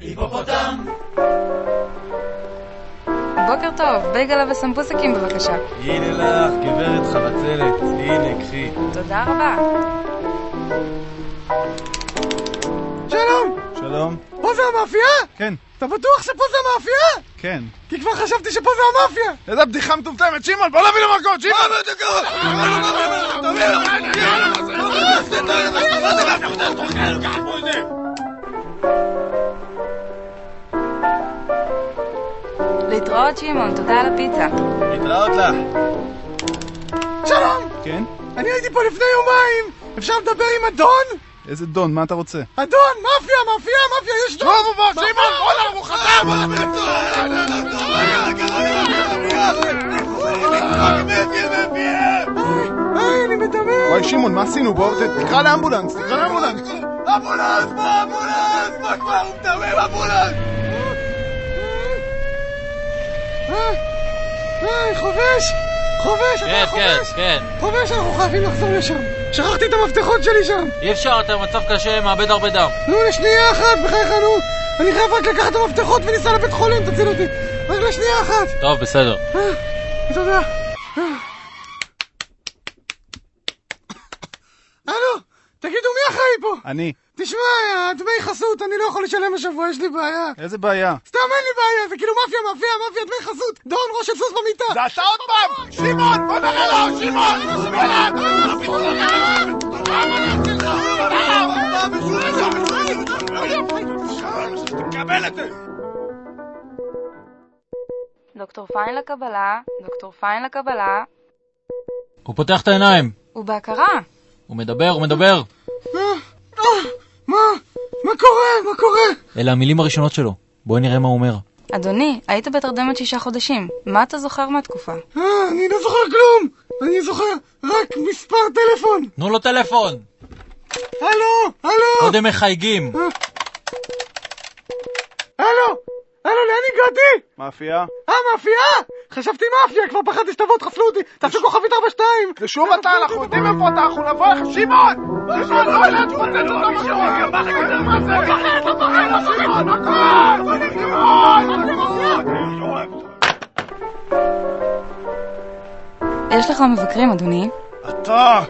היפופוטם! בוקר טוב, בייגלה וסמבוסקים בבקשה. הנה לך, גברת חבצלת. הנה, קחי. תודה רבה. שלום! שלום. פה זה המאפייה? כן, אתה בטוח שפה זה המאפייה? כן. כי כבר חשבתי שפה זה המאפיה! איזה בדיחה מטומטמת, שמעון, בוא נביא למכות, שמעון! להתראות שמעון, תודה על הפיצה. להתראות לך. שלום! כן? אני הייתי פה לפני יומיים! אפשר לדבר עם אדון? איזה דון, מה אתה רוצה? אדון! מאפיה! מאפייה! מאפיה! יש דון! טוב, בוא, שמעון, בוא לארוחתם! היי, אני מדמם! וואי, שמעון, מה עשינו? בוא, תקרא לאמבולנס, תקרא לאמבולנס. אמבולנס! מה אמבולנס? מה כבר? הוא מדמם אמבולנס! היי, היי, חובש! חובש, כן, אתה כן, חובש! כן. חובש, אנחנו חייבים לחזור לשם! שכחתי את המפתחות שלי שם! אי אפשר, אתה במצב קשה, מאבד הרבה דם. נו, לשנייה אחת, בחייך, נו! אני חייב רק לקחת את המפתחות וניסע לבית חולים, תציל אותי! רק לשנייה אחת! טוב, בסדר. אה, תודה. אה. הלו, תגידו, מי אחראי פה? אני. תשמע, דמי חסות, אני לא יכול לשלם השבוע, יש לי בעיה. איזה בעיה? סתם אין לי בעיה, זה כאילו מאפיה, מאפיה, מאפיה, דמי חסות. דון, ראש של סוס במיטה. זה אתה עוד פעם! שמעון, בוא נראה לו, שמעון! דוקטור פיין לקבלה, דוקטור פיין לקבלה. הוא פותח את העיניים. הוא בהכרה. הוא מדבר, הוא מדבר. אה, אה, מה? מה קורה? מה קורה? אלה המילים הראשונות שלו. בואי נראה מה הוא אומר. אדוני, היית בתרדמת שישה חודשים. מה אתה זוכר מהתקופה? אה, אני לא זוכר כלום. אני זוכר רק מספר טלפון. תנו לו טלפון! הלו, הלו, קודם מחייגים. הלו, הלו, לאן הגעתי? מאפייה? אה, מאפייה? חשבתי מאפיה, כבר פחדתי שתבוא, תחסלו אותי. תעשו כוכבית 42. זה שוב אתה, אנחנו יודעים איפה אתה, אנחנו נבוא לך, שמעון! שמעון, לא אליי, תפוצץ! מה זה? שמעון, קורה? יש לך מבקרים, אדוני. אתה!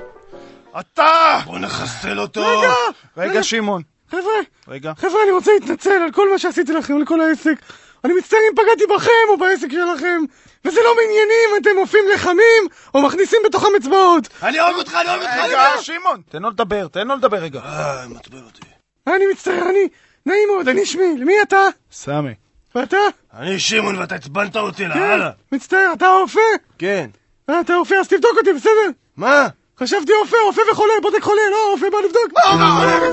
אתה! בוא נחסל אותו! רגע, רגע, שמעון. חבר'ה, רגע. חבר'ה, אני רוצה להתנצל על כל מה שעשיתי לכם, על כל העסק. אני מצטער אם פגעתי בכם או בעסק שלכם. וזה לא מענייני אם אתם עופים לחמים או מכניסים בתוכם אצבעות. אני אוהב אותך, אני אוהב אותך! רגע, שמעון! תן לו לדבר, תן לו לדבר רגע. אה, מטבל אותי. אני מצטער, אני... נעים מאוד, אני שמי. למי אתה? סמי. ואתה? אני שמעון ואתה עצבנת אותי, כן. לאללה. מצטער, אתה הרופא? כן. אה, אתה הרופא, אז תבדוק אותי, בסדר? מה? חשבתי רופא, רופא וחולה, בודק חולה, לא, רופא בא לבדוק.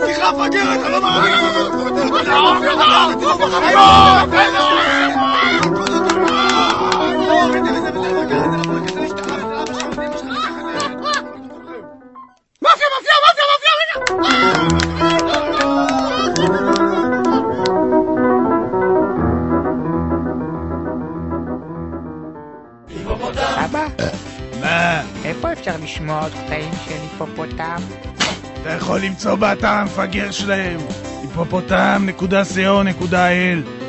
סליחה, מפגרת, אתה לא מאמין! אבא, מה? איפה אפשר לשמוע עוד קטעים של היפופוטם? אתה יכול למצוא באתר המפגר שלהם היפופוטם.co.il